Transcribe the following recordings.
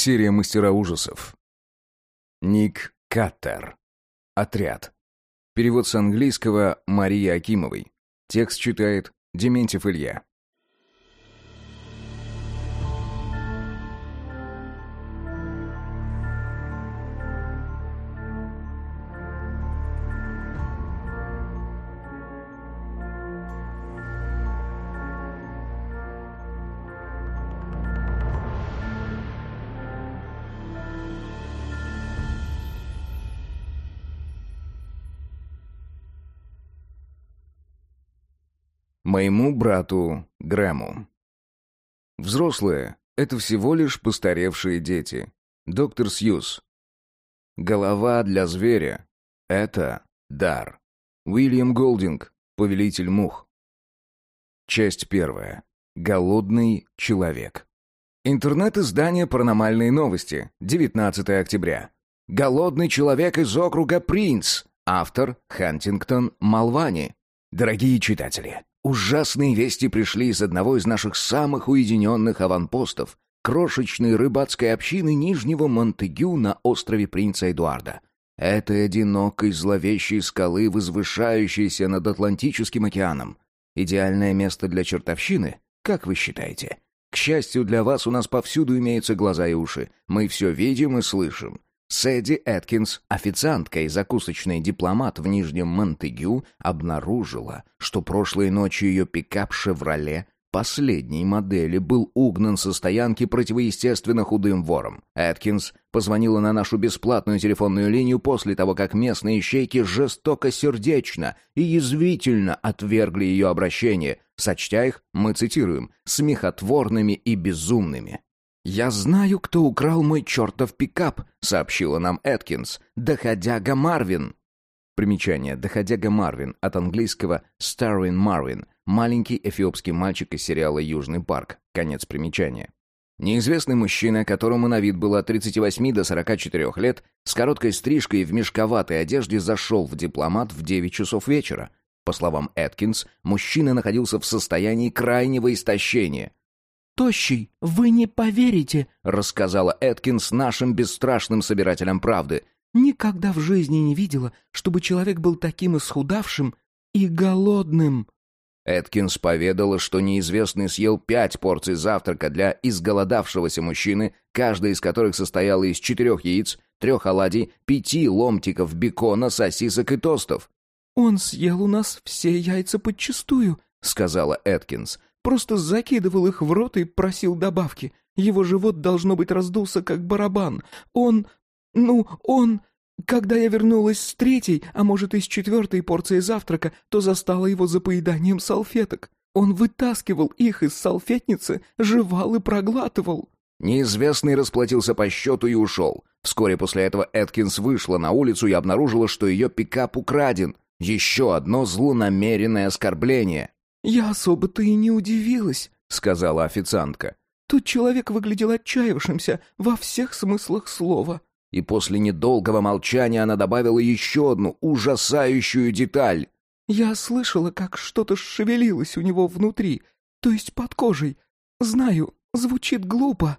Серия «Мастера ужасов». Ник Каттер. Отряд. Перевод с английского Марии Акимовой. Текст читает Дементьев Илья. Моему брату Грэму. Взрослые — это всего лишь постаревшие дети. Доктор Сьюз. Голова для зверя — это дар. Уильям Голдинг, повелитель мух. Часть первая. Голодный человек. Интернет-издание «Паранормальные новости», 19 октября. «Голодный человек из округа Принц». Автор Хантингтон Малвани. Дорогие читатели, Ужасные вести пришли из одного из наших самых уединенных аванпостов, крошечной рыбацкой общины Нижнего Монтегю на острове Принца Эдуарда. Этой одинокой зловещей скалы, возвышающейся над Атлантическим океаном. Идеальное место для чертовщины, как вы считаете? К счастью для вас, у нас повсюду имеются глаза и уши. Мы все видим и слышим. Сэдди Эткинс, официантка и закусочный дипломат в Нижнем Монтегю, обнаружила, что прошлой ночью ее пикап «Шевроле» последней модели был угнан со стоянки противоестественно худым вором. Эткинс позвонила на нашу бесплатную телефонную линию после того, как местные щейки жестоко сердечно и язвительно отвергли ее обращение, сочтя их, мы цитируем, «смехотворными и безумными». «Я знаю, кто украл мой чертов пикап», — сообщила нам Эткинс. «Доходяга Марвин». Примечание. Доходяга Марвин от английского «Starwin Marvin» — маленький эфиопский мальчик из сериала «Южный парк». Конец примечания. Неизвестный мужчина, которому на вид было от 38 до 44 лет, с короткой стрижкой и в мешковатой одежде зашел в дипломат в 9 часов вечера. По словам Эткинс, мужчина находился в состоянии крайнего истощения тощий, вы не поверите», — рассказала Эткинс нашим бесстрашным собирателям правды. «Никогда в жизни не видела, чтобы человек был таким исхудавшим и голодным». Эткинс поведала, что неизвестный съел пять порций завтрака для изголодавшегося мужчины, каждая из которых состояла из четырех яиц, трех оладий, пяти ломтиков бекона, сосисок и тостов. «Он съел у нас все яйца подчистую», — сказала Эткинс. Просто закидывал их в рот и просил добавки. Его живот, должно быть, раздулся, как барабан. Он... ну, он... Когда я вернулась с третьей, а может и с четвертой порцией завтрака, то застала его за поеданием салфеток. Он вытаскивал их из салфетницы, жевал и проглатывал. Неизвестный расплатился по счету и ушел. Вскоре после этого Эткинс вышла на улицу и обнаружила, что ее пикап украден. Еще одно злонамеренное оскорбление. «Я особо-то и не удивилась», — сказала официантка. «Тут человек выглядел отчаявшимся во всех смыслах слова». И после недолгого молчания она добавила еще одну ужасающую деталь. «Я слышала, как что-то шевелилось у него внутри, то есть под кожей. Знаю, звучит глупо».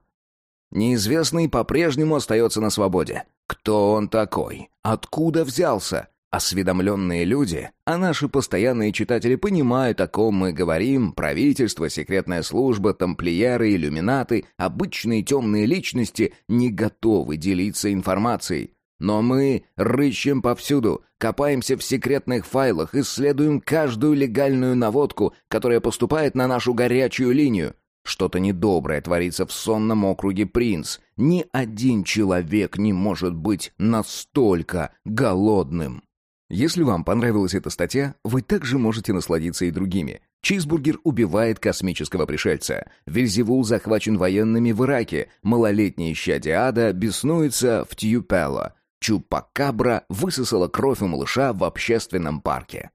Неизвестный по-прежнему остается на свободе. Кто он такой? Откуда взялся? Осведомленные люди, а наши постоянные читатели понимают, о ком мы говорим, правительство, секретная служба, тамплиеры, иллюминаты, обычные темные личности не готовы делиться информацией. Но мы рыщем повсюду, копаемся в секретных файлах, исследуем каждую легальную наводку, которая поступает на нашу горячую линию. Что-то недоброе творится в сонном округе Принц. Ни один человек не может быть настолько голодным. Если вам понравилась эта статья, вы также можете насладиться и другими. Чизбургер убивает космического пришельца. Вельзевул захвачен военными в Ираке. Малолетний исчадие ада беснуется в Тьюпелло. Чупакабра высосала кровь у малыша в общественном парке.